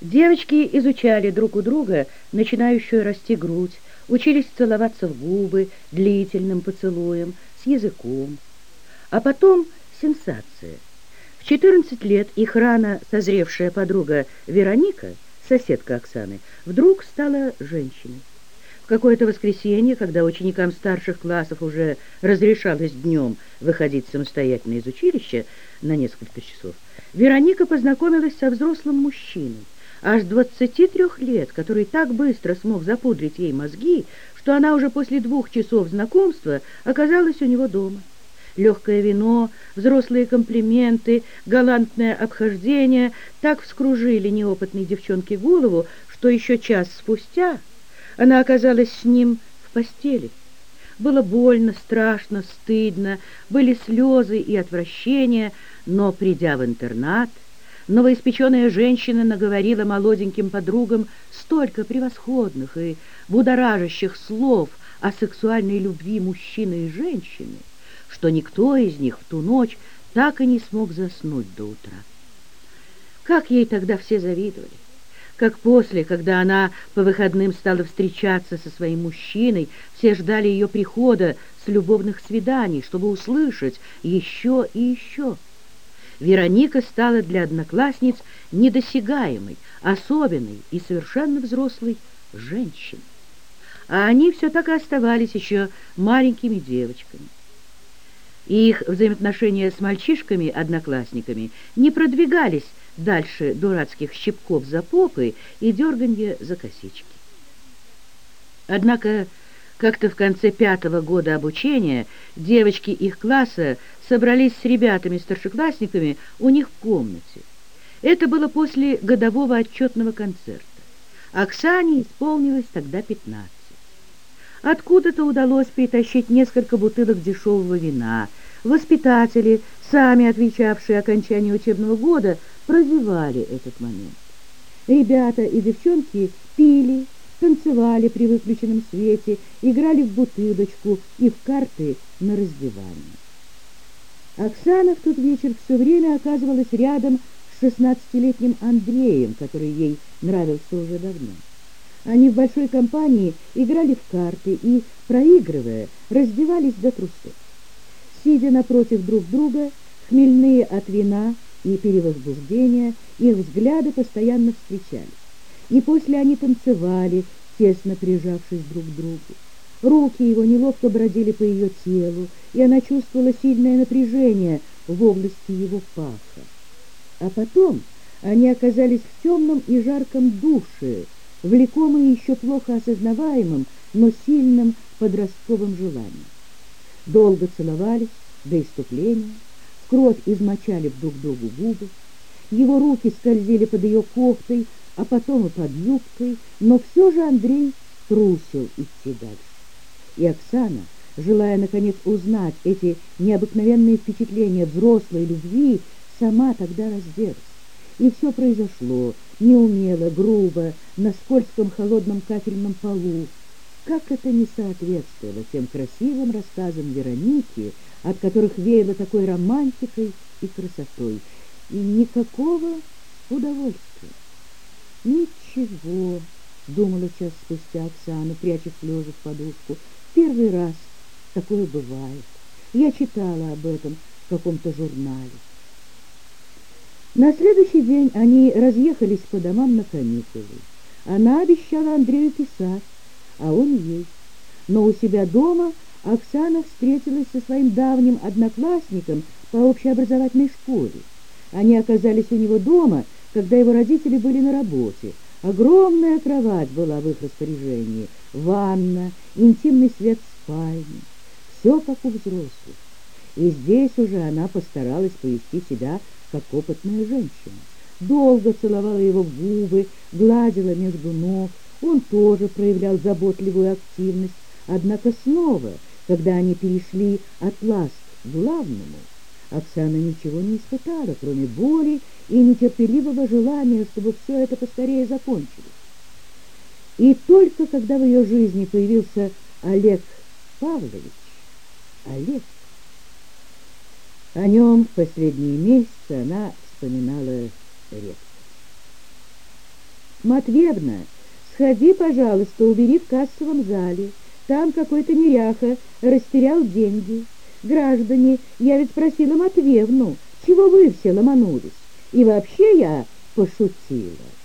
Девочки изучали друг у друга начинающую расти грудь, учились целоваться в губы длительным поцелуем, с языком. А потом сенсация. В 14 лет их рано созревшая подруга Вероника, соседка Оксаны, вдруг стала женщиной. В какое-то воскресенье, когда ученикам старших классов уже разрешалось днем выходить самостоятельно из училища на несколько часов, Вероника познакомилась со взрослым мужчиной, аж 23 лет, который так быстро смог запудрить ей мозги, что она уже после двух часов знакомства оказалась у него дома. Легкое вино, взрослые комплименты, галантное обхождение так вскружили неопытной девчонке голову, что еще час спустя она оказалась с ним в постели. Было больно, страшно, стыдно, были слезы и отвращение, но, придя в интернат, новоиспеченная женщина наговорила молоденьким подругам столько превосходных и будоражащих слов о сексуальной любви мужчины и женщины, что никто из них в ту ночь так и не смог заснуть до утра. Как ей тогда все завидовали! Как после, когда она по выходным стала встречаться со своим мужчиной, все ждали ее прихода с любовных свиданий, чтобы услышать еще и еще. Вероника стала для одноклассниц недосягаемой, особенной и совершенно взрослой женщиной. А они все так и оставались еще маленькими девочками. их взаимоотношения с мальчишками-одноклассниками не продвигались дальше дурацких щипков за попы и дерганья за косички. Однако как-то в конце пятого года обучения девочки их класса собрались с ребятами-старшеклассниками у них в комнате. Это было после годового отчетного концерта. Оксане исполнилось тогда пятнадцать. Откуда-то удалось притащить несколько бутылок дешевого вина. Воспитатели, сами отвечавшие окончанию учебного года, прозевали этот момент. Ребята и девчонки пили, танцевали при выключенном свете, играли в бутылочку и в карты на раздевание. Оксана в тот вечер все время оказывалась рядом с шестнадцатилетним Андреем, который ей нравился уже давно. Они в большой компании играли в карты и, проигрывая, раздевались до трусов. Сидя напротив друг друга, хмельные от вина и перевозбуждения, их взгляды постоянно встречались. И после они танцевали, тесно прижавшись друг к другу. Руки его неловко бродили по ее телу, и она чувствовала сильное напряжение в области его паха. А потом они оказались в темном и жарком душе, влекомые еще плохо осознаваемым, но сильным подростковым желанием. Долго целовались до иступления, кровь измочали друг другу губы, его руки скользили под ее кофтой, а потом и под юбкой, но все же Андрей трусил идти дальше. И Оксана, желая наконец узнать эти необыкновенные впечатления взрослой любви, сама тогда разделась. И все произошло неумело, грубо, на скользком холодном кафельном полу. Как это не соответствовало тем красивым рассказам Вероники, от которых веяло такой романтикой и красотой, и никакого удовольствия. «Ничего», — думала час спустя Оксана, пряча слезы в подушку, — «первый раз такое бывает. Я читала об этом в каком-то журнале». На следующий день они разъехались по домам на каникулы. Она обещала Андрею писать, а он ей. Но у себя дома Оксана встретилась со своим давним одноклассником по общеобразовательной школе. Они оказались у него дома — когда его родители были на работе. Огромная кровать была в их распоряжении, ванна, интимный свет в спальне. Все как у взрослых. И здесь уже она постаралась повести себя как опытная женщина. Долго целовала его в губы, гладила между ног. Он тоже проявлял заботливую активность. Однако снова, когда они перешли от ласк к главному, Оксана ничего не испытала, кроме боли и нетерпеливого желания, чтобы все это поскорее закончилось. И только когда в ее жизни появился Олег Павлович, Олег, о нем в последние месяцы она вспоминала редко. «Матвеевна, сходи, пожалуйста, убери в кассовом зале. Там какой-то неряха растерял деньги. Граждане, я ведь просила Матвеевну, чего вы все ломанулись? И вообще я пошутила».